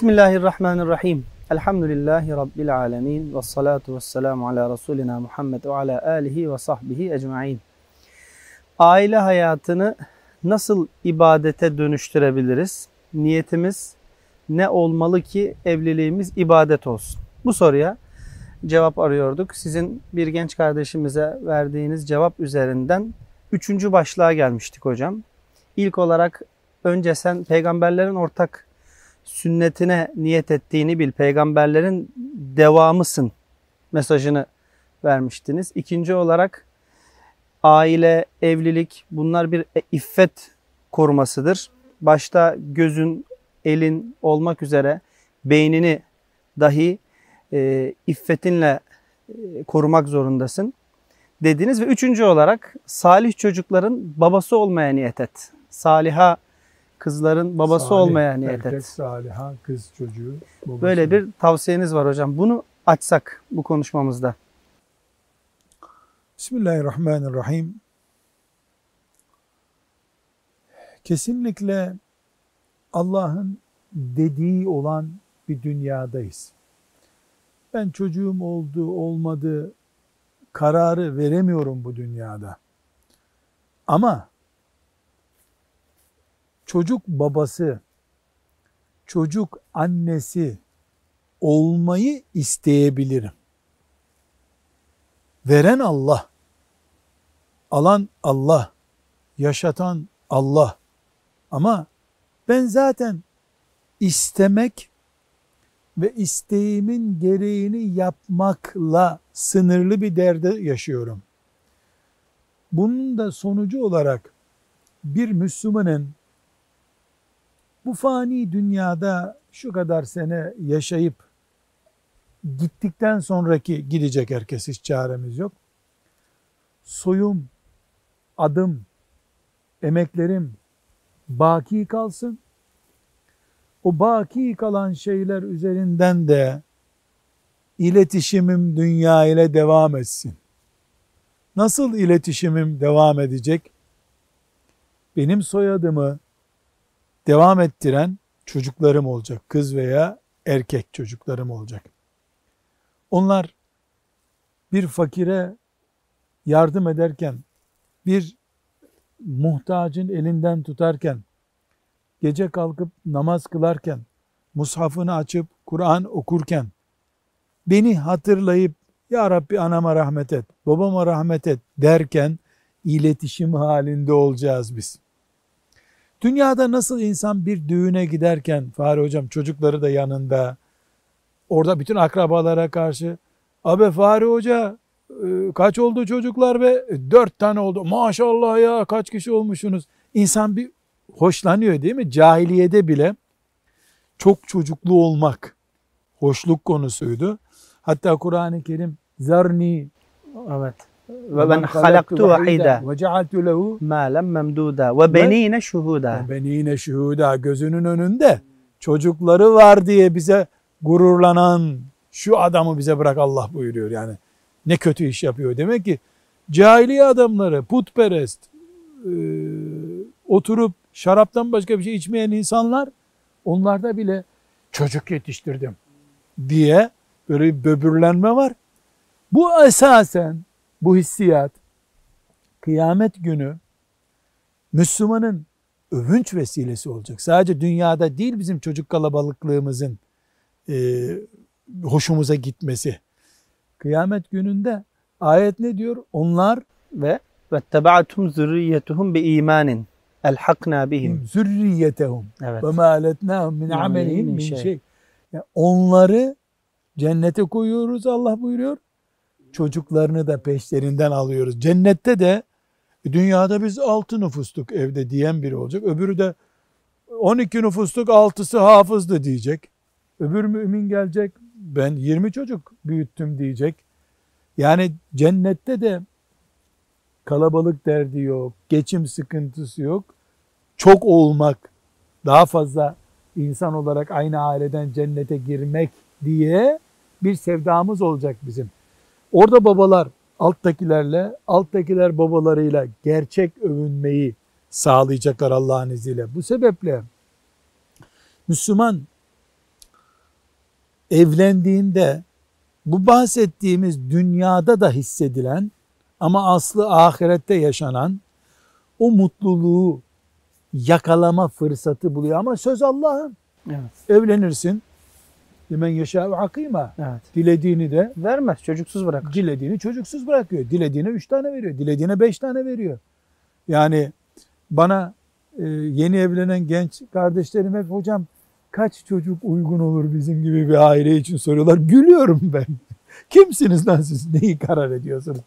Bismillahirrahmanirrahim. Elhamdülillahi Rabbil alemin. Ve salatu ve selamu ala Resulina Muhammed ve ala alihi ve sahbihi ecmain. Aile hayatını nasıl ibadete dönüştürebiliriz? Niyetimiz ne olmalı ki evliliğimiz ibadet olsun? Bu soruya cevap arıyorduk. Sizin bir genç kardeşimize verdiğiniz cevap üzerinden üçüncü başlığa gelmiştik hocam. İlk olarak önce sen peygamberlerin ortak sünnetine niyet ettiğini bil, peygamberlerin devamısın mesajını vermiştiniz. İkinci olarak aile, evlilik bunlar bir iffet korumasıdır. Başta gözün, elin olmak üzere beynini dahi e, iffetinle e, korumak zorundasın dediniz. Ve üçüncü olarak salih çocukların babası olmaya niyet et. Saliha kızların babası Salih, olmaya niyet et. saliha, kız çocuğu. babası. Böyle bir tavsiyeniz var hocam. Bunu açsak bu konuşmamızda. Bismillahirrahmanirrahim. Kesinlikle Allah'ın dediği olan bir dünyadayız. Ben çocuğum oldu, olmadı kararı veremiyorum bu dünyada. Ama çocuk babası, çocuk annesi olmayı isteyebilirim. Veren Allah, alan Allah, yaşatan Allah. Ama ben zaten istemek ve isteğimin gereğini yapmakla sınırlı bir derde yaşıyorum. Bunun da sonucu olarak bir Müslümanın bu fani dünyada şu kadar sene yaşayıp gittikten sonraki gidecek herkes hiç çaremiz yok. Soyum, adım, emeklerim baki kalsın. O baki kalan şeyler üzerinden de iletişimim dünya ile devam etsin. Nasıl iletişimim devam edecek? Benim soyadımı devam ettiren çocuklarım olacak. Kız veya erkek çocuklarım olacak. Onlar bir fakire yardım ederken, bir muhtacın elinden tutarken, gece kalkıp namaz kılarken, mushafını açıp Kur'an okurken, beni hatırlayıp Ya Rabbi anama rahmet et, babama rahmet et derken iletişim halinde olacağız biz. Dünyada nasıl insan bir düğüne giderken Fahri hocam çocukları da yanında orada bütün akrabalara karşı abi Fahri hoca e, kaç oldu çocuklar be? E, dört tane oldu. Maşallah ya kaç kişi olmuşsunuz. İnsan bir hoşlanıyor değil mi? Cahiliyede bile çok çocuklu olmak hoşluk konusuydu. Hatta Kur'an-ı Kerim zarni Evet. Ve ben halaktu vahida ve cealtu lehu malen memduda ve benine şuhuda. benine şuhuda gözünün önünde çocukları var diye bize gururlanan şu adamı bize bırak Allah buyuruyor yani. Ne kötü iş yapıyor. Demek ki cahiliye adamları, putperest, e, oturup şaraptan başka bir şey içmeyen insanlar onlarda bile çocuk yetiştirdim diye böyle bir böbürlenme var. Bu esasen bu hissiyat kıyamet günü Müslümanın övünç vesilesi olacak. Sadece dünyada değil bizim çocuk kalabalıklığımızın e, hoşumuza gitmesi. Kıyamet gününde ayet ne diyor? Onlar Ve vettebatum zürriyetuhum bi imanin elhakna bihim. zürriyetehum Evet. ve ma aletnahum min amelihim min şey. şey. Yani onları cennete koyuyoruz Allah buyuruyor. Çocuklarını da peşlerinden alıyoruz. Cennette de e, dünyada biz 6 nüfustuk evde diyen biri olacak. Öbürü de 12 nüfustuk 6'sı hafızdı diyecek. Öbür mümin gelecek ben 20 çocuk büyüttüm diyecek. Yani cennette de kalabalık derdi yok, geçim sıkıntısı yok. Çok olmak, daha fazla insan olarak aynı aileden cennete girmek diye bir sevdamız olacak bizim. Orada babalar alttakilerle, alttakiler babalarıyla gerçek övünmeyi sağlayacaklar Allah'ın izniyle. Bu sebeple Müslüman evlendiğinde bu bahsettiğimiz dünyada da hissedilen ama aslı ahirette yaşanan o mutluluğu yakalama fırsatı buluyor. Ama söz Allah'ın. Evet. Evlenirsin. Limen yaşa hakima. Evet. Dilediğini de Vermez. Çocuksuz bırakır. dilediğini çocuksuz bırakıyor. Dilediğine üç tane veriyor. Dilediğine beş tane veriyor. Yani bana e, yeni evlenen genç kardeşlerim hep hocam kaç çocuk uygun olur bizim gibi bir aile için soruyorlar. Gülüyorum ben. Kimsiniz lan siz? Neyi karar ediyorsunuz?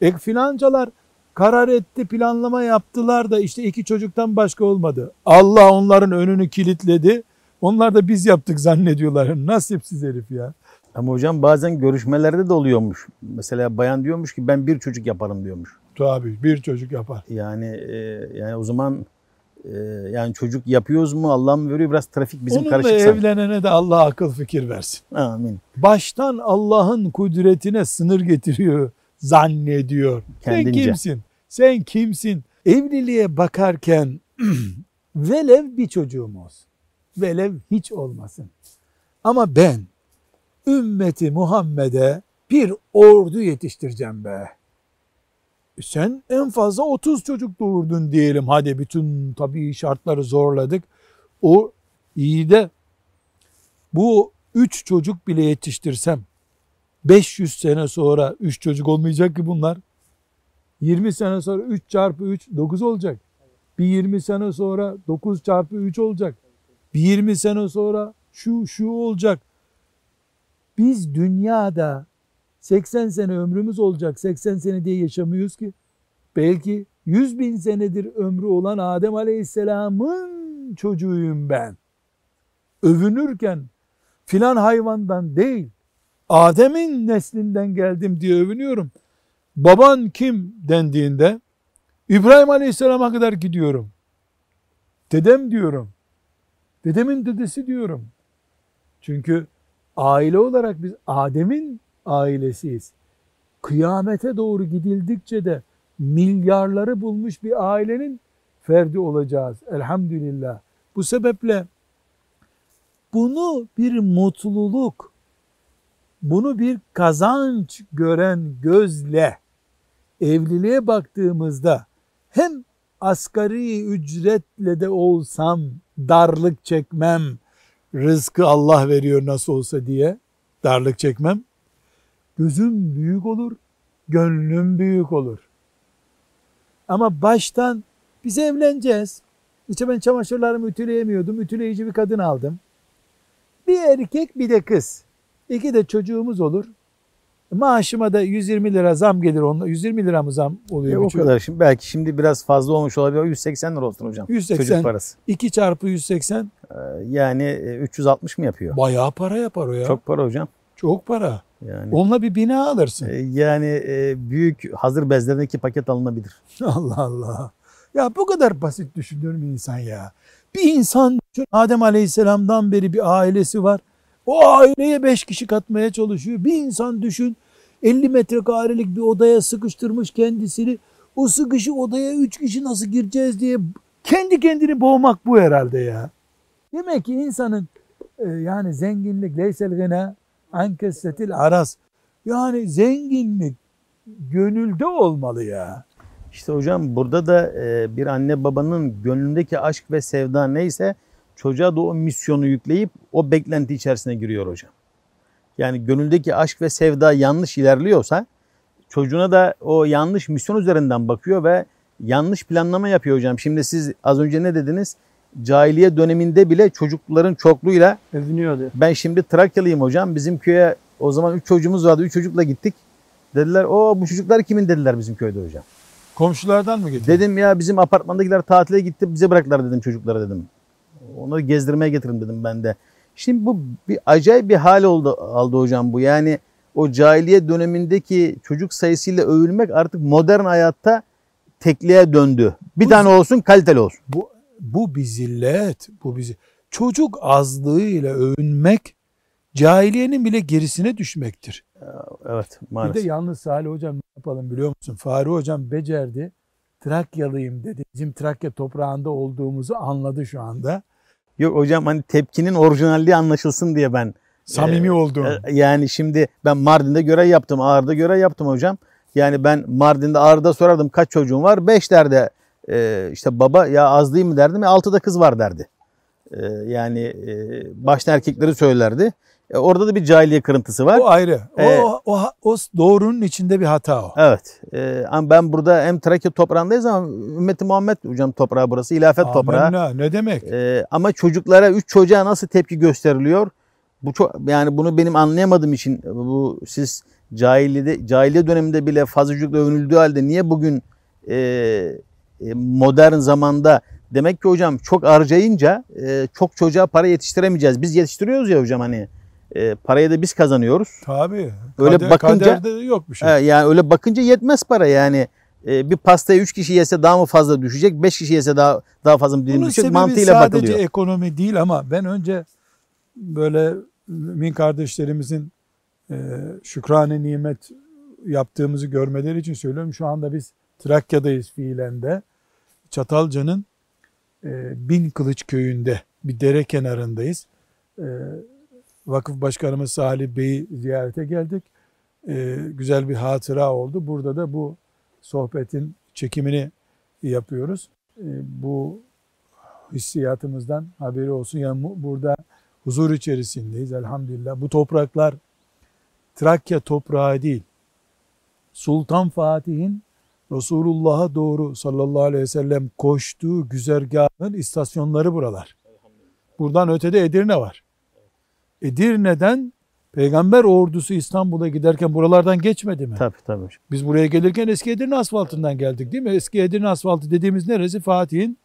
E filancalar karar etti, planlama yaptılar da işte iki çocuktan başka olmadı. Allah onların önünü kilitledi. Onlar da biz yaptık zannediyorlar. Nasipsiz herif ya. Ama hocam bazen görüşmelerde de oluyormuş. Mesela bayan diyormuş ki ben bir çocuk yaparım diyormuş. Tabii bir çocuk yapar. Yani e, yani o zaman e, yani çocuk yapıyoruz mu Allah mı veriyor biraz trafik bizim Onunla karışık sanki. evlenene de Allah akıl fikir versin. Amin. Baştan Allah'ın kudretine sınır getiriyor zannediyor. Sen Kendince. kimsin? Sen kimsin? Evliliğe bakarken velev bir çocuğum olsun. Velev hiç olmasın. Ama ben ümmeti Muhammed'e bir ordu yetiştireceğim be. Sen en fazla 30 çocuk doğurdun diyelim. Hadi bütün tabii şartları zorladık. O iyi de bu 3 çocuk bile yetiştirsem 500 sene sonra 3 çocuk olmayacak ki bunlar. 20 sene sonra 3 çarpı 3 9 olacak. Bir 20 sene sonra 9 çarpı 3 olacak. Bir 20 sene sonra şu şu olacak. Biz dünyada 80 sene ömrümüz olacak. 80 sene diye yaşamıyoruz ki. Belki 100 bin senedir ömrü olan Adem Aleyhisselam'ın çocuğuyum ben. Övünürken filan hayvandan değil, Adem'in neslinden geldim diye övünüyorum. Baban kim dendiğinde İbrahim Aleyhisselam'a kadar gidiyorum. Dedem diyorum. Dedemin dedesi diyorum. Çünkü aile olarak biz Adem'in ailesiyiz. Kıyamete doğru gidildikçe de milyarları bulmuş bir ailenin ferdi olacağız. Elhamdülillah. Bu sebeple bunu bir mutluluk, bunu bir kazanç gören gözle evliliğe baktığımızda hem asgari ücretle de olsam darlık çekmem, rızkı Allah veriyor nasıl olsa diye darlık çekmem. Gözüm büyük olur, gönlüm büyük olur. Ama baştan biz evleneceğiz. İşte ben çamaşırlarımı ütüleyemiyordum. Ütüleyici bir kadın aldım. Bir erkek bir de kız. İki de çocuğumuz olur. Maaşıma da 120 lira zam gelir onunla. 120 lira mı zam oluyor? E, o kadar şimdi belki şimdi biraz fazla olmuş olabilir. O 180 lira olsun hocam. 180. Çocuk parası. 2 çarpı 180 E, Yani e, 360 mı yapıyor? bayağı para yapar o ya. Çok, Çok para hocam. para. Yani Onunla bir bina alırsın. e, yani e, büyük hazır bezlerden iki paket alınabilir. Allah Allah. Ya bu kadar basit düşünür mü insan ya? Bir insan düşün, Adem Aleyhisselam'dan beri bir ailesi var. O aileye beş kişi katmaya çalışıyor. Bir insan düşün 50 metrekarelik bir odaya sıkıştırmış kendisini. O sıkışı odaya üç kişi nasıl gireceğiz diye kendi kendini boğmak bu herhalde ya. Demek ki insanın e, yani zenginlik leysel gına an kessetil aras. Yani zenginlik gönülde olmalı ya. İşte hocam burada da e, bir anne babanın gönlündeki aşk ve sevda neyse çocuğa da o misyonu yükleyip o beklenti içerisine giriyor hocam. Yani gönüldeki aşk ve sevda yanlış ilerliyorsa çocuğuna da o yanlış misyon üzerinden bakıyor ve yanlış planlama yapıyor hocam. Şimdi siz az önce ne dediniz? Cahiliye döneminde bile çocukların çokluğuyla Övünüyordu. ben şimdi Trakyalıyım hocam. Bizim köye o zaman 3 çocuğumuz vardı. 3 çocukla gittik. Dediler o bu çocuklar kimin dediler bizim köyde hocam. Komşulardan mı getirdin? Dedim ya bizim apartmandakiler tatile gitti bize bıraktılar dedim çocuklara dedim. Onları gezdirmeye getirin dedim ben de. Şimdi bu bir acayip bir hal oldu aldı hocam bu. Yani o cahiliye dönemindeki çocuk sayısıyla övülmek artık modern hayatta tekliğe döndü. Bir Bu- tane olsun kaliteli olsun. Bu, bu bir zillet. Bu bir Çocuk azlığıyla övünmek cahiliyenin bile gerisine düşmektir. Evet Bir de maalesef. yalnız Salih hocam ne yapalım biliyor musun? Fahri hocam becerdi. Trakyalıyım dedi. Bizim Trakya toprağında olduğumuzu anladı şu anda. Yok hocam hani tepkinin orijinalliği anlaşılsın diye ben Samimi olduğun. E, Yani şimdi ben Mardin'de görev yaptım, Ağrı'da görev yaptım hocam. Yani ben Mardin'de Ağrı'da sorardım kaç çocuğun var? Beş derdi. E, işte baba ya az değil mi derdim. Ya altıda kız var derdi. E, yani e, başta erkekleri söylerdi. E, orada da bir cahiliye kırıntısı var. O ayrı. O, Ee, o, o, o doğrunun içinde bir hata o. Evet. E, ama ben burada hem Trakya toprağındayız ama ümmeti Muhammed hocam toprağı burası. ilafet toprağı. Amenna, ne demek? Ee, ama çocuklara üç çocuğa nasıl tepki gösteriliyor? Bu çok yani bunu benim anlayamadığım için bu siz cahiliyede cahiliye döneminde bile fazlacılıkla övünüldüğü halde niye bugün e, e, modern zamanda demek ki hocam çok harcayınca e, çok çocuğa para yetiştiremeyeceğiz. Biz yetiştiriyoruz ya hocam hani e, parayı da biz kazanıyoruz. Tabii. Öyle Kader- bakınca- kaderde yok bir şey. E, yani öyle bakınca yetmez para yani. E, bir pastayı 3 kişi yese daha mı fazla düşecek? 5 kişi yese daha daha fazla mı dilim Bunun düşecek? Mantığıyla sadece bakılıyor. ekonomi değil ama ben önce böyle mümin kardeşlerimizin e, şükrane nimet yaptığımızı görmeleri için söylüyorum. Şu anda biz Trakya'dayız fiilen de. Çatalca'nın e, Bin Kılıç köyünde bir dere kenarındayız. E, Vakıf Başkanımız Salih Bey'i ziyarete geldik. E, güzel bir hatıra oldu. Burada da bu sohbetin çekimini yapıyoruz. E, bu hissiyatımızdan haberi olsun. Yani bu- burada huzur içerisindeyiz elhamdülillah. Bu topraklar Trakya toprağı değil. Sultan Fatih'in Resulullah'a doğru sallallahu aleyhi ve sellem koştuğu güzergahın istasyonları buralar. Buradan ötede Edirne var. Edirne'den peygamber ordusu İstanbul'a giderken buralardan geçmedi mi? Tabii tabii. Biz buraya gelirken eski Edirne asfaltından geldik değil mi? Eski Edirne asfaltı dediğimiz neresi? Fatih'in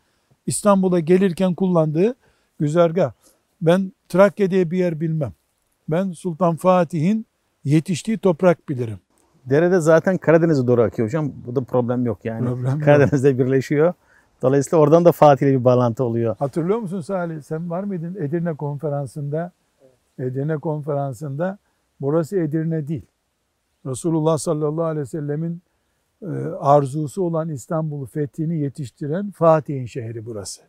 İstanbul'a gelirken kullandığı güzergah. Ben Trakya diye bir yer bilmem. Ben Sultan Fatih'in yetiştiği toprak bilirim. Derede zaten Karadeniz'e doğru akıyor hocam. Bu da problem yok yani. Problem yok. Karadeniz'de birleşiyor. Dolayısıyla oradan da Fatih'le bir bağlantı oluyor. Hatırlıyor musun Salih? Sen var mıydın Edirne konferansında? Edirne konferansında burası Edirne değil. Resulullah sallallahu aleyhi ve sellemin e, arzusu olan İstanbul'u fethini yetiştiren Fatih'in şehri burası.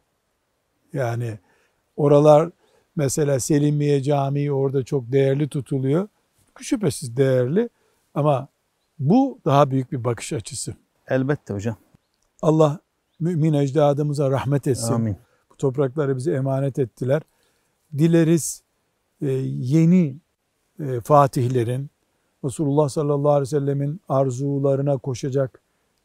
Yani oralar mesela Selimiye Camii orada çok değerli tutuluyor. Şüphesiz değerli ama bu daha büyük bir bakış açısı. Elbette hocam. Allah mümin ecdadımıza rahmet etsin. Amin. Bu toprakları bize emanet ettiler. Dileriz yeni e, fatihlerin, Resulullah sallallahu aleyhi ve sellemin arzularına koşacak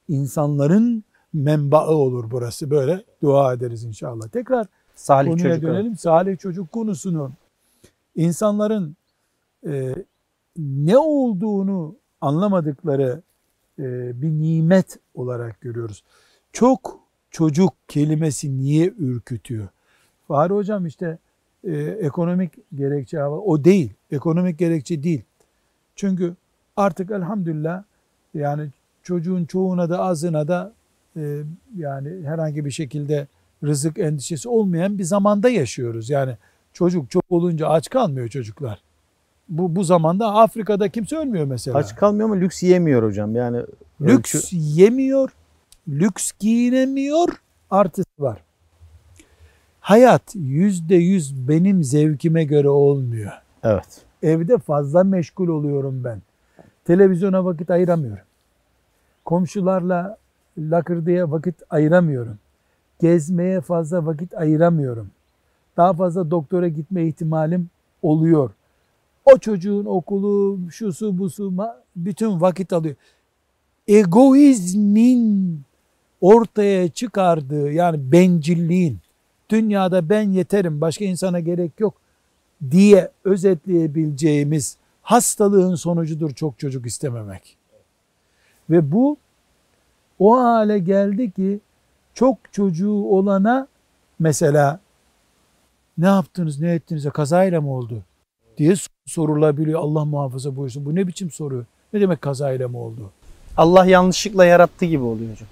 insanların menbaı olur burası. Böyle dua ederiz inşallah. Tekrar Salih konuya çocuk. dönelim. Salih çocuk konusunu insanların e, ne olduğunu anlamadıkları e, bir nimet olarak görüyoruz. Çok çocuk kelimesi niye ürkütüyor? Fahri hocam işte e, ekonomik gerekçe. O değil. Ekonomik gerekçe değil. Çünkü artık elhamdülillah yani çocuğun çoğuna da azına da e, yani herhangi bir şekilde rızık endişesi olmayan bir zamanda yaşıyoruz. Yani çocuk çok olunca aç kalmıyor çocuklar. Bu bu zamanda Afrika'da kimse ölmüyor mesela. Aç kalmıyor ama lüks yiyemiyor hocam. Yani Lüks ölçü- yemiyor, lüks giyinemiyor, artısı var. Hayat yüzde yüz benim zevkime göre olmuyor. Evet. Evde fazla meşgul oluyorum ben. Televizyona vakit ayıramıyorum. Komşularla lakırdıya vakit ayıramıyorum. Gezmeye fazla vakit ayıramıyorum. Daha fazla doktora gitme ihtimalim oluyor. O çocuğun okulu, şusu busu bütün vakit alıyor. Egoizmin ortaya çıkardığı yani bencilliğin dünyada ben yeterim başka insana gerek yok diye özetleyebileceğimiz hastalığın sonucudur çok çocuk istememek. Ve bu o hale geldi ki çok çocuğu olana mesela ne yaptınız ne ettiniz kazayla mı oldu diye sorulabiliyor. Allah muhafaza buyursun. Bu ne biçim soru? Ne demek kazayla mı oldu? Allah yanlışlıkla yarattı gibi oluyor hocam.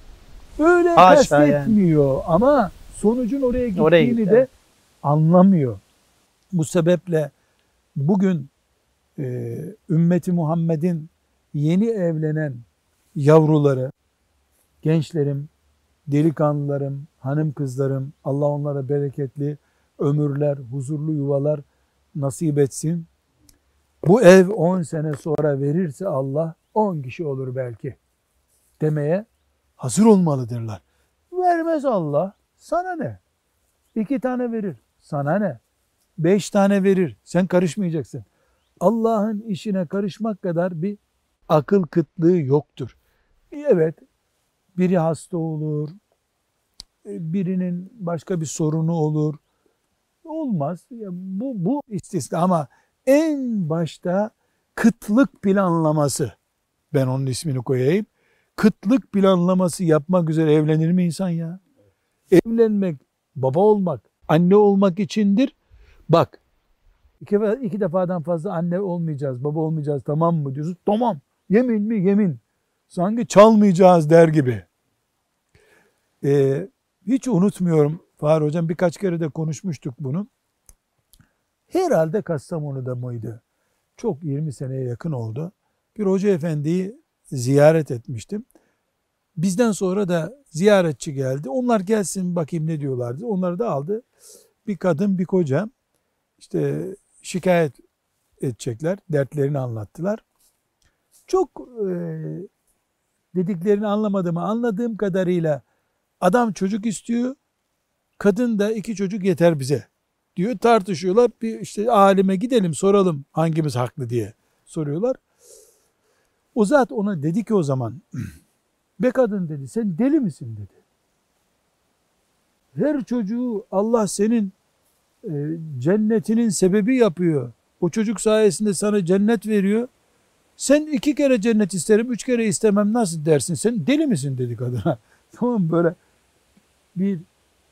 Öyle Haşa yani. kastetmiyor ama sonucun oraya gittiğini Oraya gitti, de anlamıyor. Bu sebeple bugün e, ümmeti Muhammed'in yeni evlenen yavruları, gençlerim, delikanlılarım, hanım kızlarım, Allah onlara bereketli ömürler, huzurlu yuvalar nasip etsin. Bu ev 10 sene sonra verirse Allah 10 kişi olur belki demeye hazır olmalıdırlar. Vermez Allah. Sana ne? İki tane verir. Sana ne? Beş tane verir. Sen karışmayacaksın. Allah'ın işine karışmak kadar bir akıl kıtlığı yoktur. Evet, biri hasta olur, birinin başka bir sorunu olur. Olmaz. Bu, bu istisna ama en başta kıtlık planlaması, ben onun ismini koyayım, kıtlık planlaması yapmak üzere evlenir mi insan ya? Evlenmek, baba olmak, anne olmak içindir. Bak, iki, iki defadan fazla anne olmayacağız, baba olmayacağız tamam mı diyorsun? Tamam. Yemin mi? Yemin. Sanki çalmayacağız der gibi. Ee, hiç unutmuyorum. Fahri Hocam birkaç kere de konuşmuştuk bunu. Herhalde Kastamonu'da mıydı? Çok 20 seneye yakın oldu. Bir hoca efendiyi ziyaret etmiştim. Bizden sonra da ziyaretçi geldi. Onlar gelsin bakayım ne diyorlardı. Onları da aldı. Bir kadın bir koca işte şikayet edecekler. Dertlerini anlattılar. Çok e, dediklerini anlamadığımı anladığım kadarıyla adam çocuk istiyor. Kadın da iki çocuk yeter bize diyor. Tartışıyorlar. Bir işte alime gidelim soralım hangimiz haklı diye soruyorlar. O zat ona dedi ki o zaman be kadın dedi sen deli misin dedi. Her çocuğu Allah senin e, cennetinin sebebi yapıyor. O çocuk sayesinde sana cennet veriyor. Sen iki kere cennet isterim, üç kere istemem nasıl dersin? Sen deli misin dedi kadına. tamam böyle bir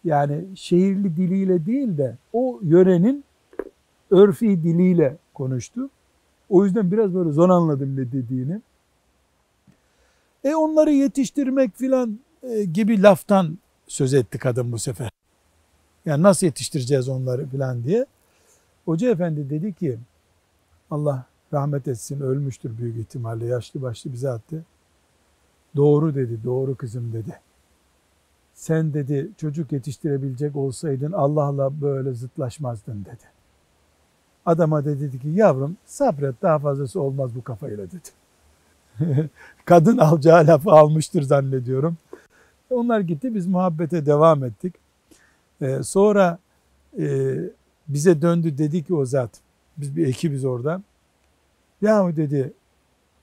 yani şehirli diliyle değil de o yörenin örfi diliyle konuştu. O yüzden biraz böyle zor anladım ne dediğini. E onları yetiştirmek filan e, gibi laftan söz etti kadın bu sefer. Yani nasıl yetiştireceğiz onları filan diye. Hoca efendi dedi ki Allah rahmet etsin ölmüştür büyük ihtimalle yaşlı başlı bize attı. Doğru dedi doğru kızım dedi. Sen dedi çocuk yetiştirebilecek olsaydın Allah'la böyle zıtlaşmazdın dedi. Adama dedi ki yavrum sabret daha fazlası olmaz bu kafayla dedi. Kadın alacağı lafı almıştır zannediyorum. Onlar gitti biz muhabbete devam ettik. Ee, sonra e, bize döndü dedi ki o zat biz bir ekibiz orada. Yahu dedi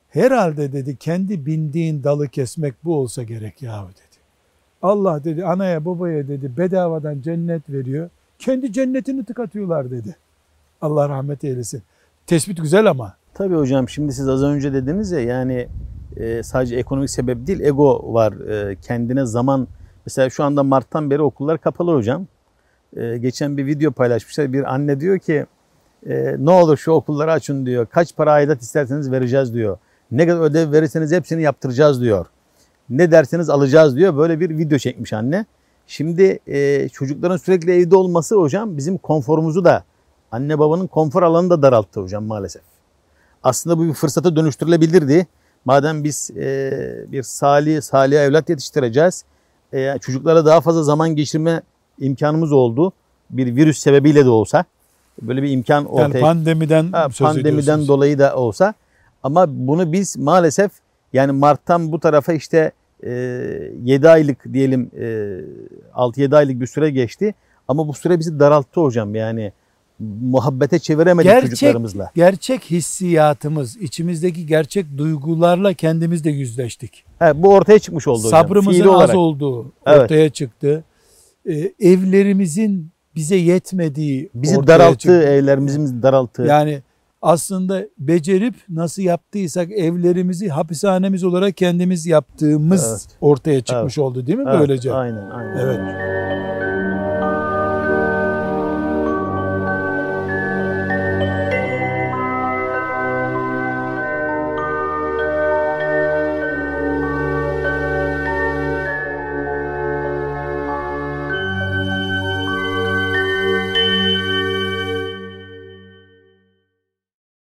herhalde dedi kendi bindiğin dalı kesmek bu olsa gerek yahu dedi. Allah dedi anaya babaya dedi bedavadan cennet veriyor. Kendi cennetini tıkatıyorlar dedi. Allah rahmet eylesin. Tespit güzel ama. Tabii hocam şimdi siz az önce dediniz ya yani e, sadece ekonomik sebep değil ego var. E, kendine zaman mesela şu anda Mart'tan beri okullar kapalı hocam. E, geçen bir video paylaşmışlar. Bir anne diyor ki e, ne olur şu okulları açın diyor. Kaç para aidat isterseniz vereceğiz diyor. Ne kadar ödev verirseniz hepsini yaptıracağız diyor. Ne derseniz alacağız diyor. Böyle bir video çekmiş anne. Şimdi e, çocukların sürekli evde olması hocam bizim konforumuzu da anne babanın konfor alanını da daralttı hocam maalesef. Aslında bu bir fırsata dönüştürülebilirdi. Madem biz e, bir salih, salih evlat yetiştireceğiz, e, çocuklara daha fazla zaman geçirme imkanımız oldu. Bir virüs sebebiyle de olsa böyle bir imkan ortaya yani pandemiden ha, söz pandemiden dolayı da olsa ama bunu biz maalesef yani Mart'tan bu tarafa işte e, 7 aylık diyelim e, 6-7 aylık bir süre geçti ama bu süre bizi daralttı hocam yani muhabbete çeviremedik Gerçek- çocuklarımızla. Gerçek hissiyatımız, içimizdeki gerçek duygularla kendimiz de yüzleştik. He, bu ortaya çıkmış oldu hocam. Sabrımızın az olduğu Evet. ortaya çıktı. Ee, evlerimizin bize yetmediği Bizi ortaya daralttı, çıktı. evlerimizi daralttı. Yani aslında becerip nasıl yaptıysak evlerimizi hapishanemiz olarak kendimiz yaptığımız Evet. ortaya çıkmış oldu değil mi Evet, böylece? Aynen, aynen. Evet.